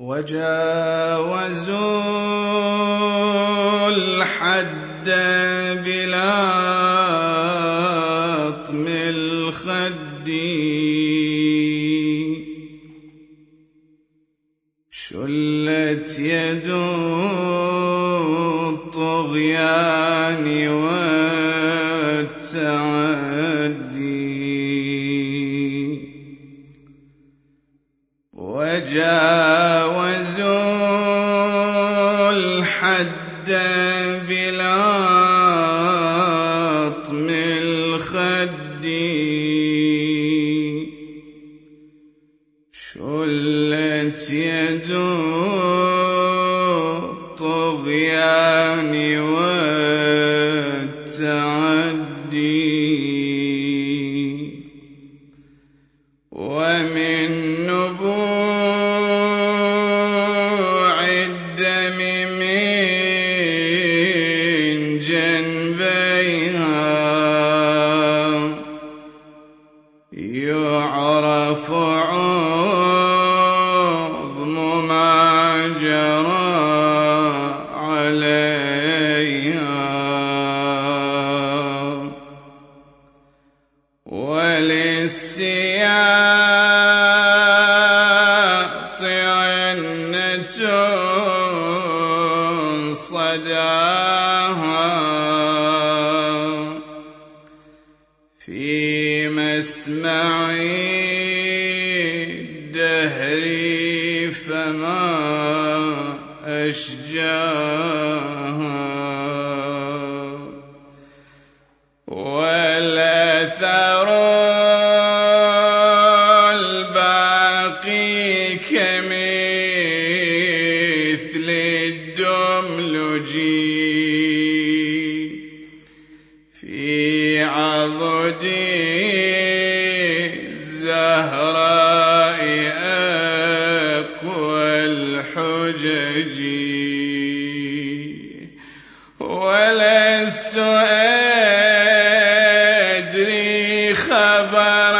وجاوزوا الحد بلا طم الخد. شلت يد الطغيان والتعدي وجاوزوا الحد بلا طم الخد. شلت يد الطغيان صداها في مسمع الدهر فما أشجاها والأثر الباقي في عضد الزهراء أقوى الحجج. ولست أدري خبر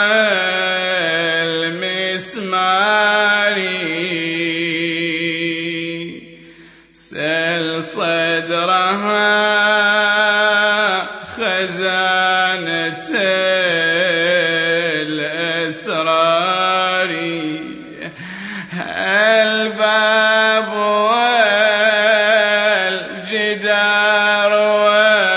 سل صدرها الأسرار الباب والجدار والدماء.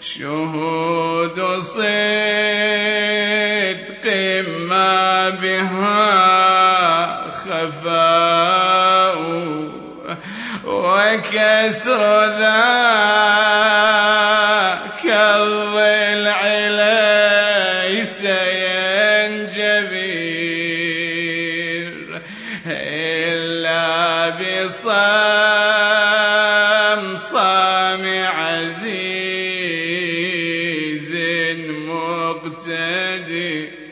شهود صدق ما بها خفاء. وكسر ذاك الضلع ليس ينجبر إلا بصام صام عزيز مقتدر.